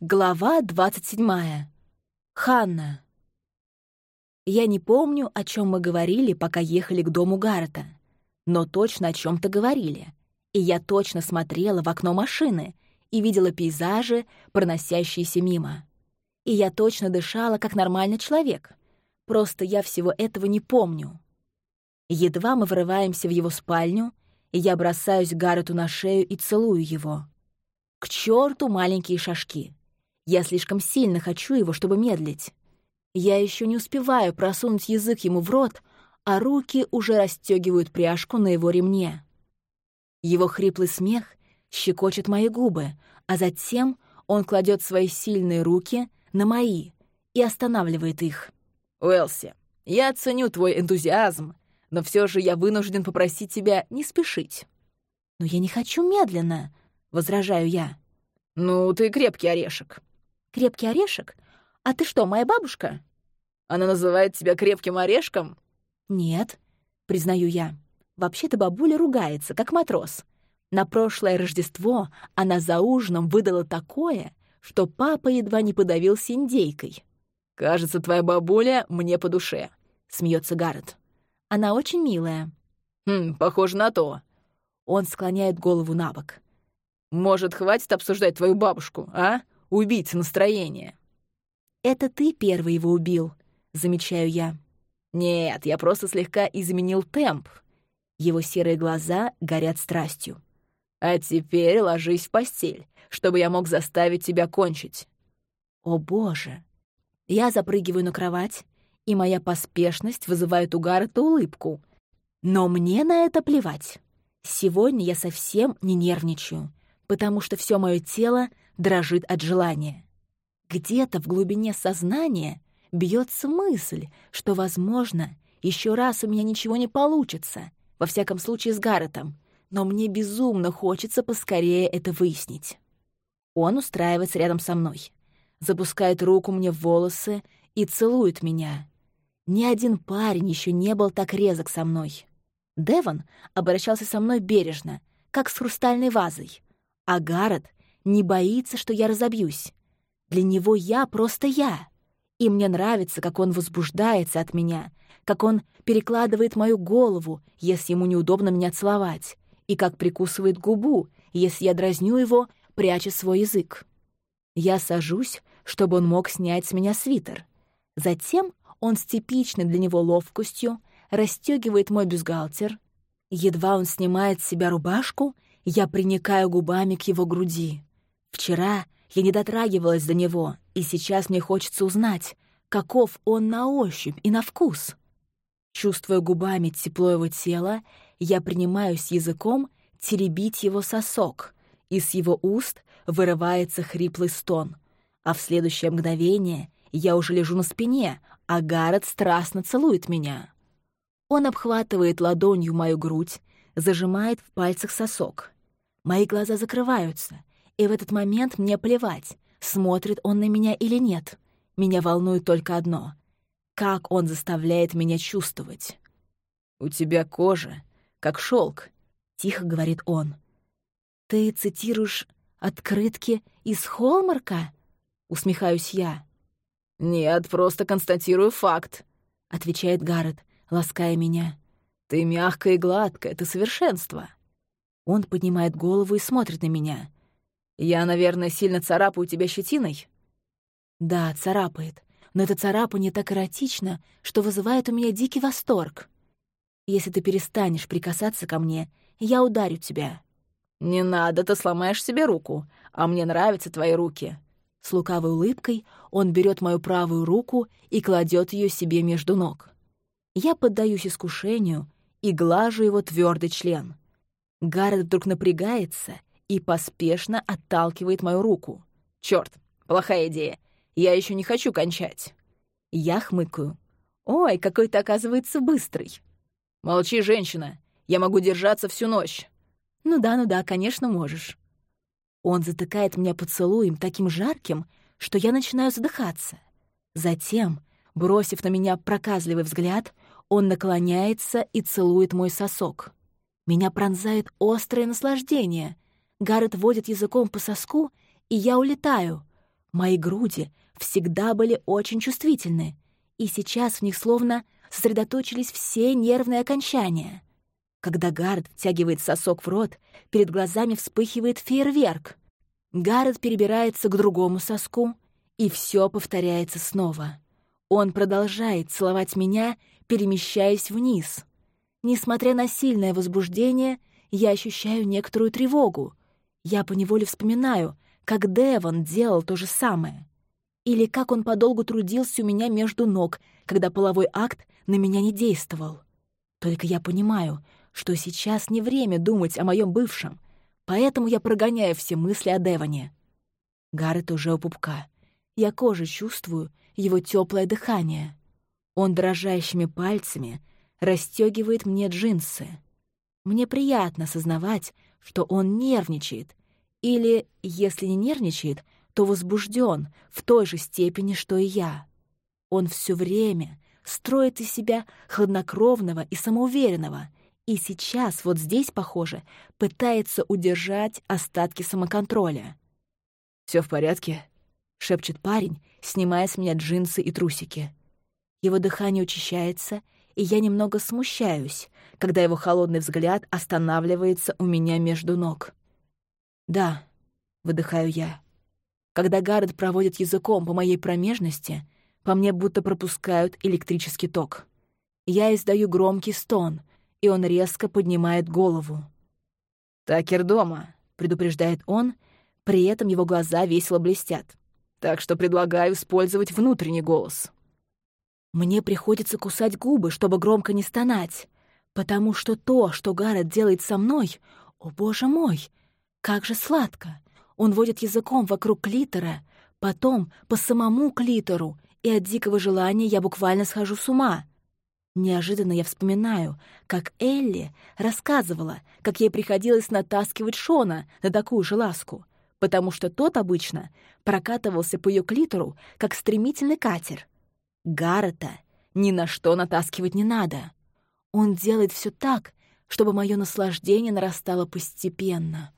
Глава 27. Ханна. Я не помню, о чем мы говорили, пока ехали к дому Гаррета, но точно о чем то говорили. И я точно смотрела в окно машины и видела пейзажи, проносящиеся мимо. И я точно дышала, как нормальный человек. Просто я всего этого не помню. Едва мы врываемся в его спальню, и я бросаюсь Гаррету на шею и целую его. К черту маленькие шажки. Я слишком сильно хочу его, чтобы медлить. Я еще не успеваю просунуть язык ему в рот, а руки уже расстегивают пряжку на его ремне. Его хриплый смех щекочет мои губы, а затем он кладет свои сильные руки на мои и останавливает их. «Уэлси, я ценю твой энтузиазм, но все же я вынужден попросить тебя не спешить». «Но я не хочу медленно», — возражаю я. «Ну, ты крепкий орешек. Крепкий орешек? А ты что, моя бабушка? Она называет тебя крепким орешком? Нет, признаю я. Вообще-то бабуля ругается, как матрос. На прошлое Рождество она за ужином выдала такое, что папа едва не подавился индейкой. «Кажется, твоя бабуля мне по душе», — смеется Гаррет. «Она очень милая». «Хм, похоже на то». Он склоняет голову на бок. «Может, хватит обсуждать твою бабушку, а? Убийца настроения. «Это ты первый его убил», — замечаю я. «Нет, я просто слегка изменил темп». Его серые глаза горят страстью. «А теперь ложись в постель, чтобы я мог заставить тебя кончить». «О, боже!» Я запрыгиваю на кровать, и моя поспешность вызывает у Гаррета улыбку. Но мне на это плевать. Сегодня я совсем не нервничаю, потому что все мое тело дрожит от желания. Где-то в глубине сознания бьется мысль, что, возможно, еще раз у меня ничего не получится, во всяком случае с Гарретом, но мне безумно хочется поскорее это выяснить. Он устраивается рядом со мной, запускает руку мне в волосы и целует меня. Ни один парень еще не был так резок со мной. Девон обращался со мной бережно, как с хрустальной вазой, а Гаррет не боится, что я разобьюсь. Для него я просто я. И мне нравится, как он возбуждается от меня, как он перекладывает мою голову, если ему неудобно меня целовать, и как прикусывает губу, если я дразню его, пряча свой язык. Я сажусь, чтобы он мог снять с меня свитер. Затем он с типичной для него ловкостью расстегивает мой бюстгальтер. Едва он снимает с себя рубашку, я приникаю губами к его груди. Вчера я не дотрагивалась до него, и сейчас мне хочется узнать, каков он на ощупь и на вкус. Чувствуя губами тепло его тела, я принимаюсь языком теребить его сосок, и с его уст вырывается хриплый стон, а в следующее мгновение я уже лежу на спине, а Гаррет страстно целует меня. Он обхватывает ладонью мою грудь, зажимает в пальцах сосок. Мои глаза закрываются, и в этот момент мне плевать, смотрит он на меня или нет. Меня волнует только одно — как он заставляет меня чувствовать. «У тебя кожа, как шелк, тихо говорит он. «Ты цитируешь открытки из Холмарка?» — усмехаюсь я. «Нет, просто констатирую факт», — отвечает Гаррет, лаская меня. «Ты мягкая и гладкая, это совершенство». Он поднимает голову и смотрит на меня. «Я, наверное, сильно царапаю тебя щетиной?» «Да, царапает. Но это царапание так эротично, что вызывает у меня дикий восторг. Если ты перестанешь прикасаться ко мне, я ударю тебя». «Не надо, ты сломаешь себе руку, а мне нравятся твои руки». С лукавой улыбкой он берет мою правую руку и кладет ее себе между ног. Я поддаюсь искушению и глажу его твердый член. Гаррет вдруг напрягается и поспешно отталкивает мою руку. Черт, плохая идея. Я еще не хочу кончать. Я хмыкаю. Ой, какой ты, оказывается, быстрый. Молчи, женщина. Я могу держаться всю ночь. Ну да, ну да, конечно, можешь. Он затыкает меня поцелуем таким жарким, что я начинаю задыхаться. Затем, бросив на меня проказливый взгляд, он наклоняется и целует мой сосок. Меня пронзает острое наслаждение — Гаррет водит языком по соску, и я улетаю. Мои груди всегда были очень чувствительны, и сейчас в них словно сосредоточились все нервные окончания. Когда Гард втягивает сосок в рот, перед глазами вспыхивает фейерверк. Гард перебирается к другому соску, и все повторяется снова. Он продолжает целовать меня, перемещаясь вниз. Несмотря на сильное возбуждение, я ощущаю некоторую тревогу. Я поневоле вспоминаю, как Девон делал то же самое. Или как он подолгу трудился у меня между ног, когда половой акт на меня не действовал. Только я понимаю, что сейчас не время думать о моем бывшем, поэтому я прогоняю все мысли о Девоне. Гаррет уже у пупка. Я кожей чувствую его теплое дыхание. Он дрожащими пальцами расстегивает мне джинсы. Мне приятно сознавать, что он нервничает, или, если не нервничает, то возбужден в той же степени, что и я. Он все время строит из себя хладнокровного и самоуверенного, и сейчас вот здесь, похоже, пытается удержать остатки самоконтроля. Все в порядке?» — шепчет парень, снимая с меня джинсы и трусики. Его дыхание учащается, и я немного смущаюсь, когда его холодный взгляд останавливается у меня между ног. «Да», — выдыхаю я. Когда Гаррет проводит языком по моей промежности, по мне будто пропускают электрический ток. Я издаю громкий стон, и он резко поднимает голову. «Такер дома», — предупреждает он, при этом его глаза весело блестят. «Так что предлагаю использовать внутренний голос». Мне приходится кусать губы, чтобы громко не стонать, потому что то, что Гаррет делает со мной, о боже мой, как же сладко! Он водит языком вокруг клитора, потом по самому клитору, и от дикого желания я буквально схожу с ума. Неожиданно я вспоминаю, как Элли рассказывала, как ей приходилось натаскивать Шона на такую же ласку, потому что тот обычно прокатывался по ее клитору, как стремительный катер. Гаррета ни на что натаскивать не надо. Он делает все так, чтобы мое наслаждение нарастало постепенно.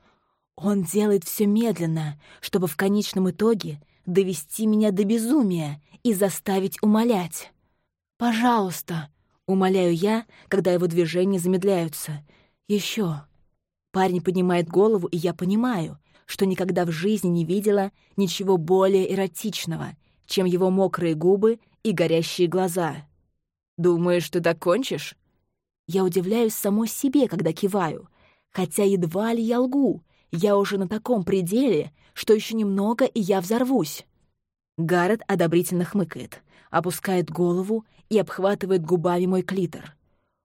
Он делает все медленно, чтобы в конечном итоге довести меня до безумия и заставить умолять. «Пожалуйста», — умоляю я, когда его движения замедляются. Еще. Парень поднимает голову, и я понимаю, что никогда в жизни не видела ничего более эротичного, чем его мокрые губы и горящие глаза. «Думаешь, ты докончишь?» Я удивляюсь самой себе, когда киваю, хотя едва ли я лгу, я уже на таком пределе, что еще немного, и я взорвусь. Гаррет одобрительно хмыкает, опускает голову и обхватывает губами мой клитор.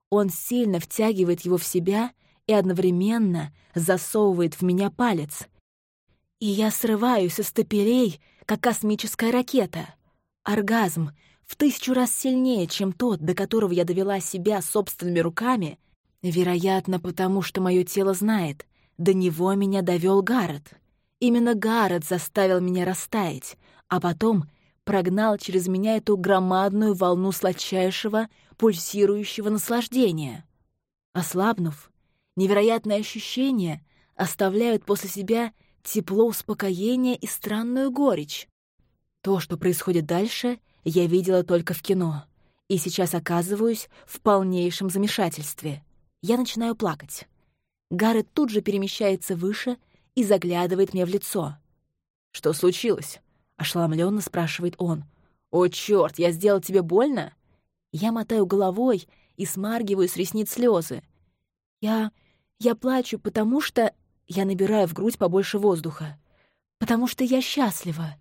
Он сильно втягивает его в себя и одновременно засовывает в меня палец. И я срываюсь со стапелей, как космическая ракета. Оргазм в тысячу раз сильнее, чем тот, до которого я довела себя собственными руками, вероятно, потому что мое тело знает — до него меня довел Гаррет. Именно Гаррет заставил меня растаять, а потом прогнал через меня эту громадную волну сладчайшего, пульсирующего наслаждения. Ослабнув, невероятные ощущения оставляют после себя тепло успокоения и странную горечь. То, что происходит дальше, я видела только в кино, и сейчас оказываюсь в полнейшем замешательстве. Я начинаю плакать. Гаррет тут же перемещается выше и заглядывает мне в лицо. «Что случилось?» — ошеломленно спрашивает он. «О, черт, я сделал тебе больно?» Я мотаю головой и смаргиваю с ресниц слезы. Я... я плачу, потому что... Я набираю в грудь побольше воздуха. Потому что я счастлива.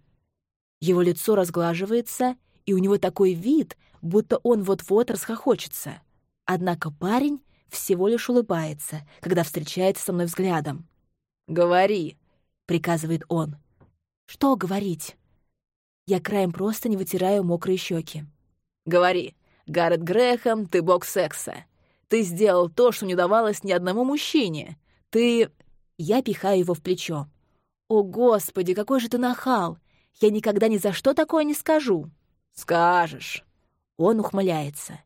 Его лицо разглаживается, и у него такой вид, будто он вот-вот расхохочется. Однако парень всего лишь улыбается, когда встречается со мной взглядом. «Говори», — приказывает он. «Что говорить?» Я краем просто не вытираю мокрые щеки. «Говори, Гаррет Грэхэм, ты бог секса. Ты сделал то, что не давалось ни одному мужчине. Ты...» Я пихаю его в плечо. «О, Господи, какой же ты нахал! Я никогда ни за что такое не скажу!» «Скажешь!» Он ухмыляется.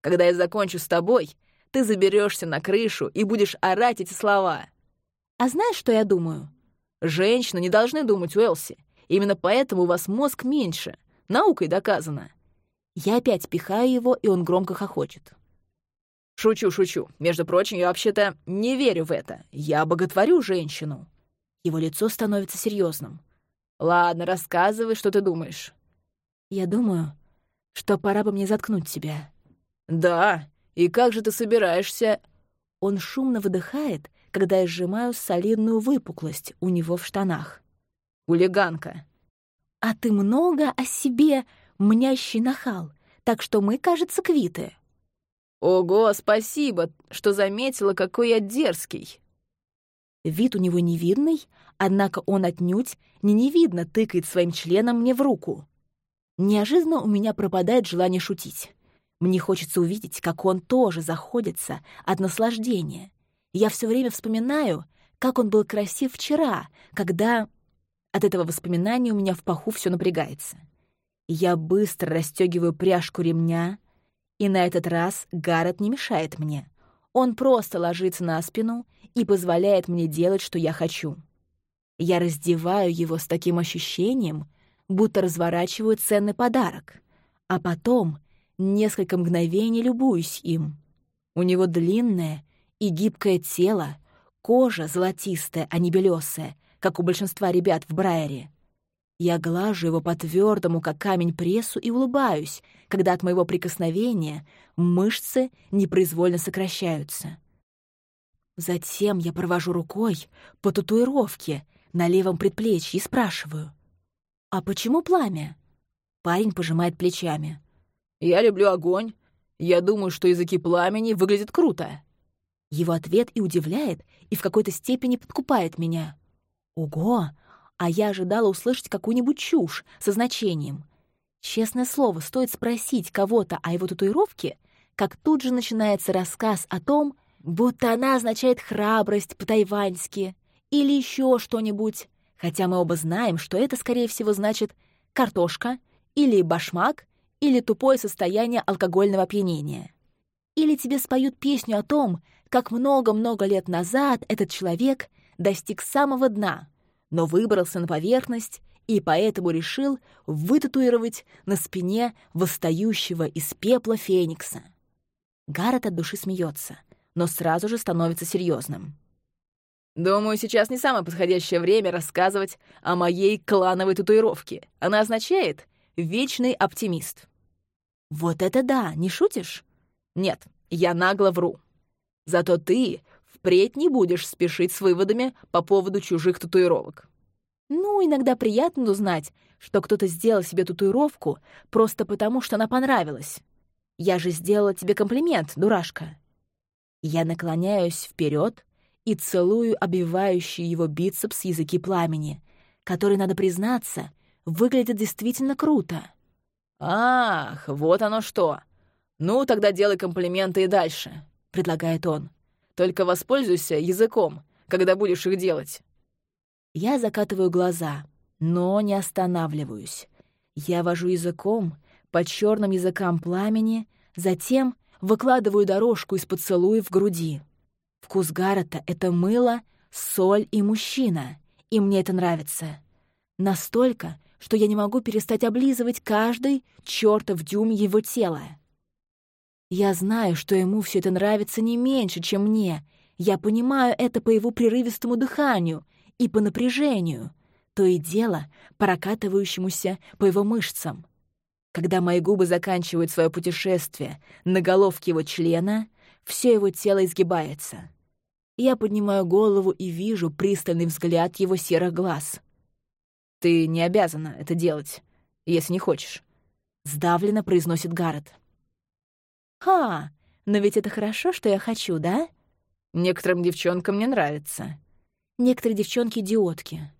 «Когда я закончу с тобой, ты заберешься на крышу и будешь орать эти слова. А знаешь, что я думаю? Женщины не должны думать, Уэлси. Именно поэтому у вас мозг меньше. Наукой доказано. Я опять пихаю его, и он громко хохочет. Шучу, шучу. Между прочим, я вообще-то не верю в это. Я боготворю женщину. Его лицо становится серьезным. Ладно, рассказывай, что ты думаешь. Я думаю, что пора бы мне заткнуть тебя. Да, и как же ты собираешься... Он шумно выдыхает, когда я сжимаю солидную выпуклость у него в штанах. Хулиганка. А ты много о себе мнящий нахал, так что мы, кажется, квиты. Ого, спасибо, что заметила, какой я дерзкий. Вид у него невидный, однако он отнюдь не невидно тыкает своим членом мне в руку. Неожиданно у меня пропадает желание шутить. Мне хочется увидеть, как он тоже заходится от наслаждения. Я все время вспоминаю, как он был красив вчера, когда... От этого воспоминания у меня в паху все напрягается. Я быстро расстегиваю пряжку ремня, и на этот раз Гаррет не мешает мне. Он просто ложится на спину и позволяет мне делать, что я хочу. Я раздеваю его с таким ощущением, будто разворачиваю ценный подарок, а потом несколько мгновений любуюсь им. У него длинное и гибкое тело, кожа золотистая, а не белесая, как у большинства ребят в Брайере. Я глажу его по твердому, как камень, прессу и улыбаюсь, когда от моего прикосновения мышцы непроизвольно сокращаются. Затем я провожу рукой по татуировке на левом предплечье и спрашиваю. «А почему пламя?» Парень пожимает плечами. «Я люблю огонь. Я думаю, что языки пламени выглядят круто». Его ответ и удивляет, и в какой-то степени подкупает меня. «Ого! а я ожидала услышать какую-нибудь чушь со значением. Честное слово, стоит спросить кого-то о его татуировке, как тут же начинается рассказ о том, будто она означает храбрость по-тайваньски или еще что-нибудь, хотя мы оба знаем, что это, скорее всего, значит картошка или башмак или тупое состояние алкогольного опьянения. Или тебе споют песню о том, как много-много лет назад этот человек достиг самого дна — но выбрался на поверхность и поэтому решил вытатуировать на спине восстающего из пепла феникса. Гаррет от души смеется, но сразу же становится серьезным. «Думаю, сейчас не самое подходящее время рассказывать о моей клановой татуировке. Она означает «вечный оптимист». «Вот это да, не шутишь?» «Нет, я нагло вру. Зато ты впредь не будешь спешить с выводами по поводу чужих татуировок. Ну, иногда приятно узнать, что кто-то сделал себе татуировку просто потому, что она понравилась. Я же сделала тебе комплимент, дурашка. Я наклоняюсь вперед и целую обвивающий его бицепс языки пламени, который, надо признаться, выглядит действительно круто. «Ах, вот оно что! Ну, тогда делай комплименты и дальше», — предлагает он. Только воспользуйся языком, когда будешь их делать». Я закатываю глаза, но не останавливаюсь. Я вожу языком по черным языкам пламени, затем выкладываю дорожку из поцелуев в груди. Вкус Гаррета — это мыло, соль и мужчина, и мне это нравится. Настолько, что я не могу перестать облизывать каждый чертов дюйм его тела. Я знаю, что ему все это нравится не меньше, чем мне. Я понимаю это по его прерывистому дыханию и по напряжению, то и дело прокатывающемуся по его мышцам. Когда мои губы заканчивают свое путешествие на головке его члена, все его тело изгибается. Я поднимаю голову и вижу пристальный взгляд его серых глаз. «Ты не обязана это делать, если не хочешь», — сдавленно произносит Гаррет. «Ха, но ведь это хорошо, что я хочу, да?» «Некоторым девчонкам не нравится». «Некоторые девчонки — идиотки».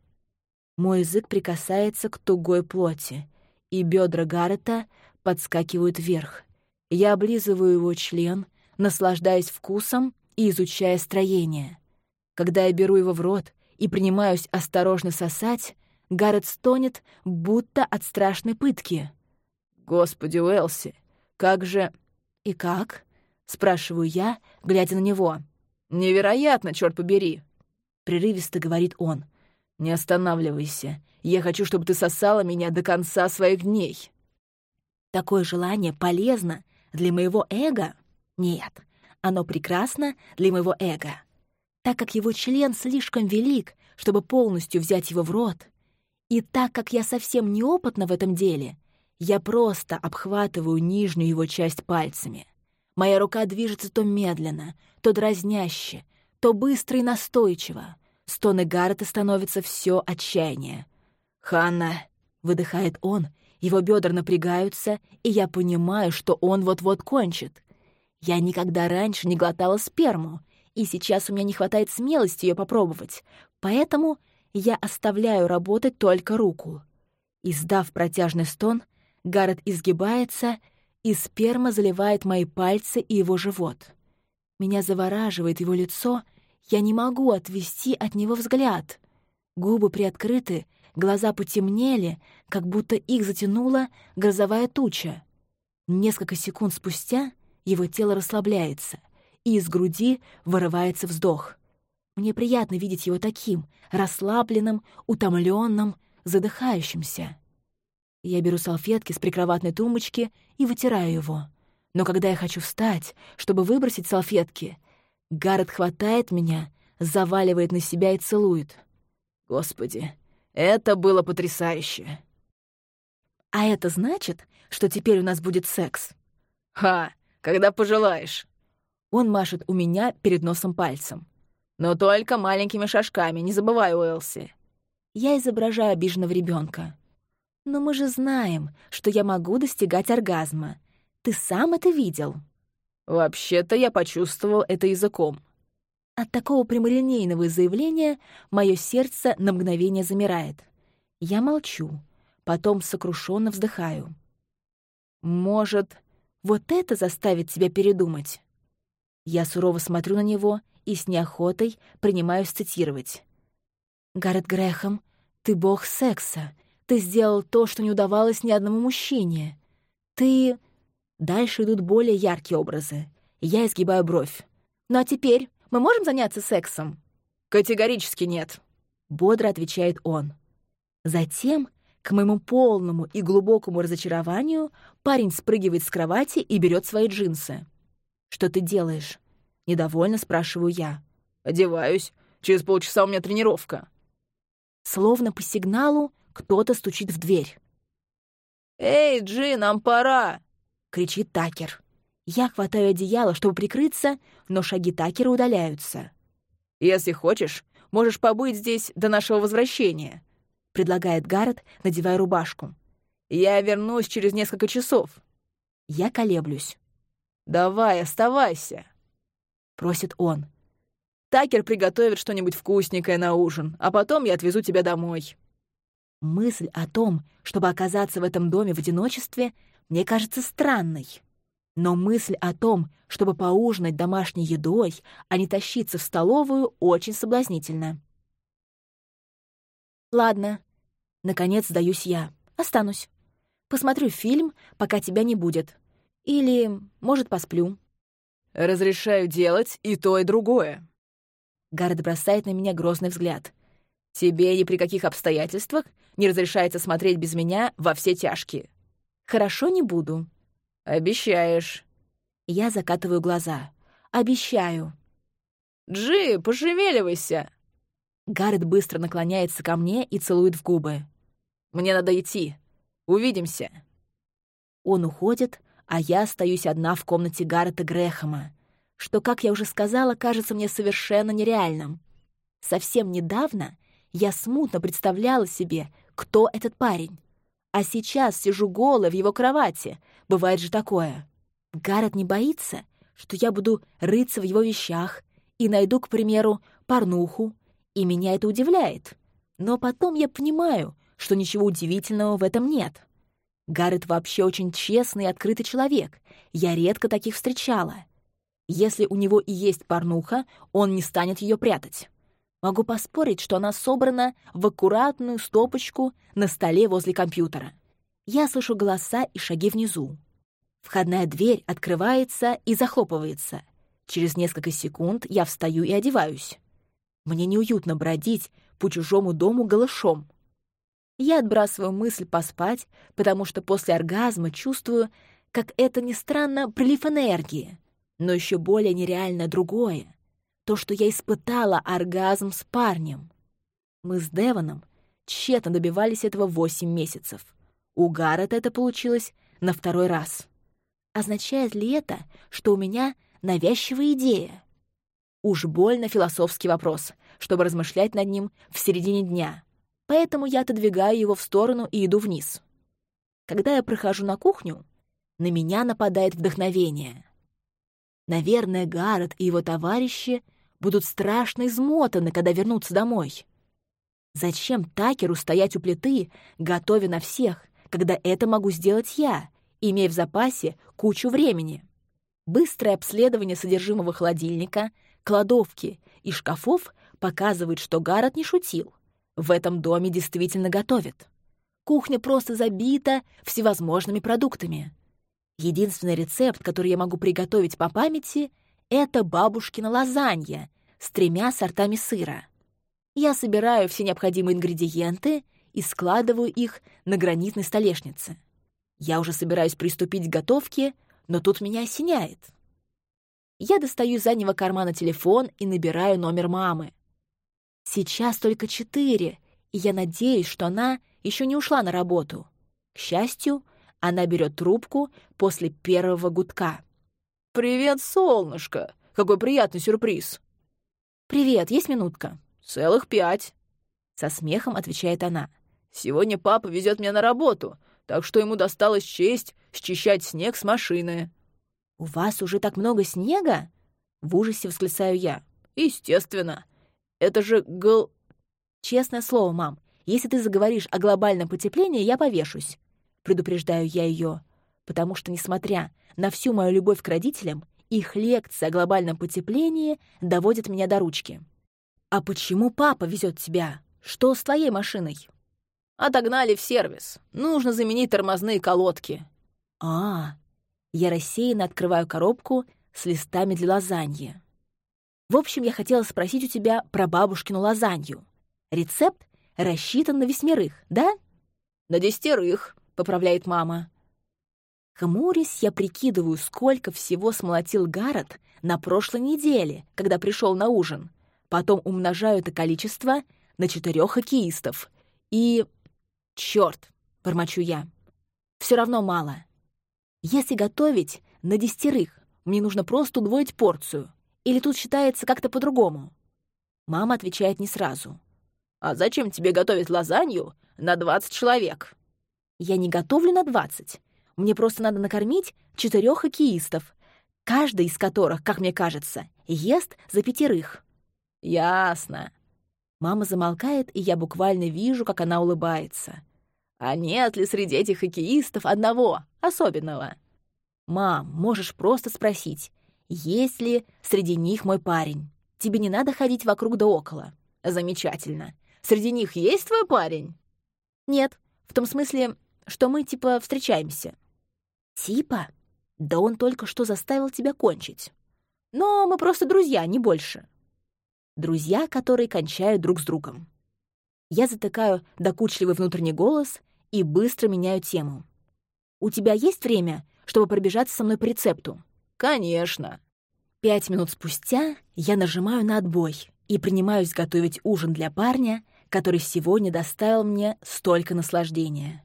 Мой язык прикасается к тугой плоти, и бедра Гаррета подскакивают вверх. Я облизываю его член, наслаждаясь вкусом и изучая строение. Когда я беру его в рот и принимаюсь осторожно сосать, Гаррет стонет, будто от страшной пытки. «Господи, Уэлси, как же...» «И как?» — спрашиваю я, глядя на него. «Невероятно, черт побери!» — прерывисто говорит он. «Не останавливайся. Я хочу, чтобы ты сосала меня до конца своих дней». Такое желание полезно для моего эго? Нет, оно прекрасно для моего эго. Так как его член слишком велик, чтобы полностью взять его в рот, и так как я совсем неопытна в этом деле, я просто обхватываю нижнюю его часть пальцами. Моя рука движется то медленно, то дразняще, то быстро и настойчиво. Стоны Гаррета становятся все отчаяние. «Ханна!» — выдыхает он, его бедра напрягаются, и я понимаю, что он вот-вот кончит. Я никогда раньше не глотала сперму, и сейчас у меня не хватает смелости ее попробовать, поэтому я оставляю работать только руку. Издав протяжный стон, Гаррет изгибается, и сперма заливает мои пальцы и его живот. Меня завораживает его лицо, я не могу отвести от него взгляд. Губы приоткрыты, глаза потемнели, как будто их затянула грозовая туча. Несколько секунд спустя его тело расслабляется, и из груди вырывается вздох. Мне приятно видеть его таким, расслабленным, утомленным, задыхающимся. Я беру салфетки с прикроватной тумбочки и вытираю его. Но когда я хочу встать, чтобы выбросить салфетки, Гаррет хватает меня, заваливает на себя и целует. Господи, это было потрясающе. А это значит, что теперь у нас будет секс? Ха, когда пожелаешь. Он машет у меня перед носом пальцем. Но только маленькими шажками, не забывай, Уэлси. Я изображаю обиженного ребенка. Но мы же знаем, что я могу достигать оргазма. Ты сам это видел. Вообще-то я почувствовал это языком. От такого прямолинейного заявления мое сердце на мгновение замирает. Я молчу, потом сокрушенно вздыхаю. Может, вот это заставит тебя передумать? Я сурово смотрю на него и с неохотой принимаюсь цитировать. «Гаррет Грэхэм, ты бог секса. Ты сделал то, что не удавалось ни одному мужчине. Ты...» Дальше идут более яркие образы. Я изгибаю бровь. «Ну а теперь мы можем заняться сексом?» «Категорически нет», — бодро отвечает он. Затем, к моему полному и глубокому разочарованию, парень спрыгивает с кровати и берет свои джинсы. «Что ты делаешь?» — недовольно спрашиваю я. «Одеваюсь. Через полчаса у меня тренировка». Словно по сигналу кто-то стучит в дверь. «Эй, Джи, нам пора!» — кричит Такер. Я хватаю одеяло, чтобы прикрыться, но шаги Такера удаляются. «Если хочешь, можешь побыть здесь до нашего возвращения», — предлагает Гаррет, надевая рубашку. «Я вернусь через несколько часов». Я колеблюсь. «Давай, оставайся», — просит он. «Такер приготовит что-нибудь вкусненькое на ужин, а потом я отвезу тебя домой». Мысль о том, чтобы оказаться в этом доме в одиночестве, мне кажется странной. Но мысль о том, чтобы поужинать домашней едой, а не тащиться в столовую, очень соблазнительна. «Ладно», — наконец сдаюсь я, — «останусь. Посмотрю фильм, пока тебя не будет. Или, может, посплю». «Разрешаю делать и то, и другое». Гаррет бросает на меня грозный взгляд. «Тебе ни при каких обстоятельствах не разрешается смотреть без меня во все тяжкие». Хорошо не буду». «Обещаешь». Я закатываю глаза. «Обещаю». «Джи, пошевеливайся!» Гаррет быстро наклоняется ко мне и целует в губы. «Мне надо идти. Увидимся». Он уходит, а я остаюсь одна в комнате Гаррета Грэхэма, что, как я уже сказала, кажется мне совершенно нереальным. Совсем недавно я смутно представляла себе, кто этот парень. А сейчас сижу голая в его кровати. Бывает же такое. Гаррет не боится, что я буду рыться в его вещах и найду, к примеру, порнуху, и меня это удивляет. Но потом я понимаю, что ничего удивительного в этом нет. Гаррет вообще очень честный и открытый человек. Я редко таких встречала. Если у него и есть порнуха, он не станет ее прятать. Могу поспорить, что она собрана в аккуратную стопочку на столе возле компьютера. Я слышу голоса и шаги внизу. Входная дверь открывается и захлопывается. Через несколько секунд я встаю и одеваюсь. Мне неуютно бродить по чужому дому голышом. Я отбрасываю мысль поспать, потому что после оргазма чувствую, как это ни странно, прилив энергии, но еще более нереально другое. То, что я испытала оргазм с парнем. Мы с Девоном тщетно добивались этого 8 месяцев. У Гаррета это получилось на второй раз. Означает ли это, что у меня навязчивая идея? Уж больно философский вопрос, чтобы размышлять над ним в середине дня. Поэтому я отодвигаю его в сторону и иду вниз. Когда я прохожу на кухню, на меня нападает вдохновение. Наверное, Гаррет и его товарищи будут страшно измотаны, когда вернутся домой. Зачем Такеру стоять у плиты, готовя на всех, когда это могу сделать я, имея в запасе кучу времени? Быстрое обследование содержимого холодильника, кладовки и шкафов показывает, что Гаррет не шутил. В этом доме действительно готовят. Кухня просто забита всевозможными продуктами. Единственный рецепт, который я могу приготовить по памяти, это бабушкина лазанья с тремя сортами сыра. Я собираю все необходимые ингредиенты и складываю их на гранитной столешнице. Я уже собираюсь приступить к готовке, но тут меня осеняет. Я достаю из заднего кармана телефон и набираю номер мамы. Сейчас только четыре, и я надеюсь, что она еще не ушла на работу. К счастью, она берет трубку после первого гудка. «Привет, солнышко! Какой приятный сюрприз!» «Привет, есть минутка?» «Целых пять!» Со смехом отвечает она. «Сегодня папа везет меня на работу, так что ему досталась честь счищать снег с машины». «У вас уже так много снега?» В ужасе восклицаю я. «Естественно. Это же гл...» «Честное слово, мам, если ты заговоришь о глобальном потеплении, я повешусь предупреждаю я ее, потому что, несмотря на всю мою любовь к родителям, их лекция о глобальном потеплении доводит меня до ручки. «А почему папа везет тебя? Что с твоей машиной?» «Отогнали в сервис. Нужно заменить тормозные колодки». «А, я рассеянно открываю коробку с листами для лазаньи. В общем, я хотела спросить у тебя про бабушкину лазанью. Рецепт рассчитан на восьмерых, да?» «На десятерых», поправляет мама. Хмурясь, я прикидываю, сколько всего смолотил Гаррет на прошлой неделе, когда пришел на ужин. Потом умножаю это количество на четырех хоккеистов. И... Черт, бормочу я. Все равно мало. Если готовить на десятерых, мне нужно просто удвоить порцию. Или тут считается как-то по-другому? Мама отвечает не сразу. «А зачем тебе готовить лазанью на 20 человек?» Я не готовлю на 20. Мне просто надо накормить четырех хоккеистов, каждый из которых, как мне кажется, ест за пятерых. Ясно. Мама замолкает, и я буквально вижу, как она улыбается. А нет ли среди этих хоккеистов одного, особенного? Мам, можешь просто спросить, есть ли среди них мой парень? Тебе не надо ходить вокруг да около. Замечательно. Среди них есть твой парень? Нет, в том смысле, что мы, типа, встречаемся». «Типа? Да он только что заставил тебя кончить. Но мы просто друзья, не больше». Друзья, которые кончают друг с другом. Я затыкаю докучливый внутренний голос и быстро меняю тему. «У тебя есть время, чтобы пробежаться со мной по рецепту?» «Конечно». Пять минут спустя я нажимаю на отбой и принимаюсь готовить ужин для парня, который сегодня доставил мне столько наслаждения.